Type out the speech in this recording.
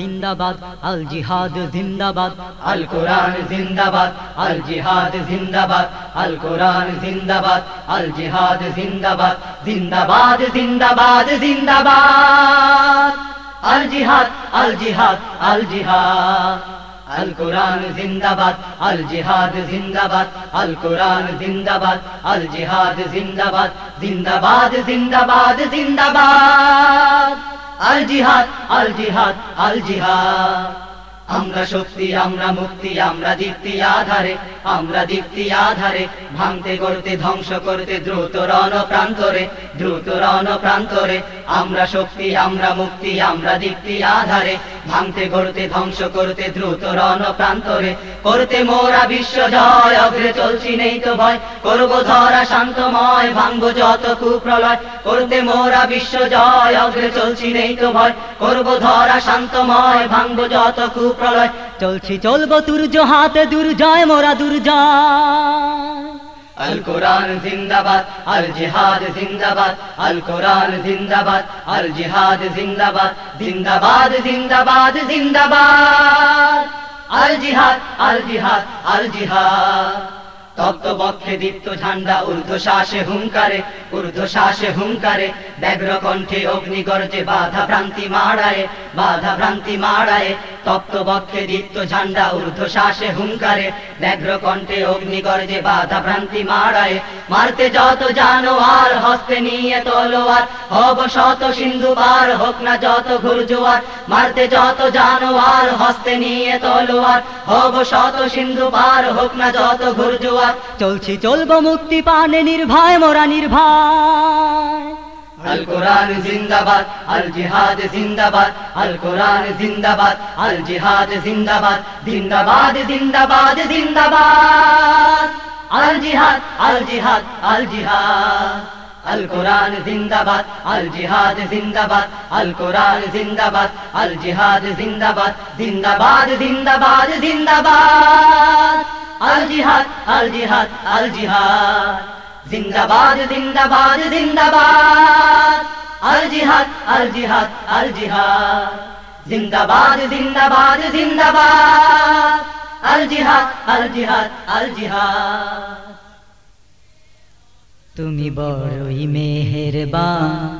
জিন্দাবাদ আল জিহাদ জিন্দাবাদ আল কোরআন জিন্দাবাদ আল জিহাদ জিন্দাবাদ আল কোরআন জিন্দাবাদ আল জিহাদ জিন্দাবাদ জিন্দাবাদ জিন্দাবাদ জিন্দাবাদ আল জিহাদ আল জিহাদ আল জিহাদ আল কোরআন জিন্দাবাদ আল জিহাদ জিন্দাবাদ আল কোরআন জিন্দাবাদ আল জিহাদ জিন্দাবাদ জিন্দাবাদ জিন্দাবাদ জিন্দাবাদ আল জিহাদ আল জিহাদ আল জিহাদ। আমরা শক্তি, আমরা মুক্তি, আমরা দীপ্তি আধারে, আমরা দীপ্তি আধারে, ভাঙতে করতে ধ্বংস করতে, দ্রুত রণ প্রান্তরে, দ্রুত রণ প্রান্তরে। আমরা শক্তি, আমরা মুক্তি, আমরা দীপ্তি আধারে ভাঙতে করতে ধ্বংস করতে, দ্রুত রণ প্রান্তরে। করতে মোরা বিশ্ব জয়, অগ্রে চলছি নেই তো ভয়। করব ধরা শান্তময়, ভাঙবো যত কুপ্রলয়। করতে মোরা বিশ্ব জয়, অগ্রে চলছি নেই তো ভয়। করব ধরা শান্তময়, ভাঙবো যত কুপ্রলয়। চলছি, চলবো দুর্য হাতে দুর্জয়, মোরা দুর্জয়। আল কোরআন জিন্দাবাদ আল জিহাদ জিন্দাবাদ আল কোরআন জিন্দাবাদ আল জিহাদ জিন্দাবাদ জিন্দাবাদ জিন্দাবাদ জিন্দাবাদ। আল জিহাদ আল জিহাদ আল জিহাদ তপ্ত বক্ষে দীপ্ত ঝান্ডা ঊর্ধ্ব শ্বাসে হুঙ্কারে, ঊর্ধ্বশ্বাসে হুঙ্কারে ব্যগ্র কণ্ঠে অগ্নিগর্জে বাধা ভ্রান্তি মাড়ায় বাধা ভ্রান্তি মাড়ায় তপ্ত বক্ষে দীপ্ত ঝান্ডা, ঊর্ধ্বশ্বাসে হুঙ্কারে ব্যগ্র কণ্ঠে অগ্নিগর্জে বাধা ভ্রান্তি মাড়ায় মারতে যত জানো আর হস্তে নিয়ে তলোয়ার। হব শত সিন্ধু পার, হোক না যত ঘুরজোয়ার। মারতে যত জানো আর হস্তে নিয়ে তলোয়ার। হব শত সিন্ধু পার, হোক না যত ঘুরজোয়ার। চলছি, চলবো মুক্তি পানে নির্ভয়, মোরা নির্ভয়। আল কোরআন জিন্দাবাদ, আল জিহাদ জিন্দাবাদ, আল কোরআন জিন্দাবাদ, আল জিহাদ জিন্দাবাদ জিন্দাবাদ জিন্দাবাদ জিন্দাবাদ। আল জিহাদ আল জিহাদ আল জিহাদ। আল কোরআন জিন্দাবাদ, আল জিহাদ জিন্দাবাদ। আল কোরআন জিন্দাবাদ, আল জিহাদ জিন্দাবাদ। জিন্দাবাদ জিন্দাবাদ জিন্দাবাদ। আল জিহাদ আল জিহাদ আল জিহাদ। জিন্দাবাদ জিন্দাবাদ জিন্দাবাদ। আল জিহাদ আল জিহাদ আল জিহাদ। জিন্দাবাদ জিন্দাবাদ জিন্দাবাদ। আল জিহাদ আল জিহাদ আল জিহাদ। তুমি বড়ই মেহেরবান।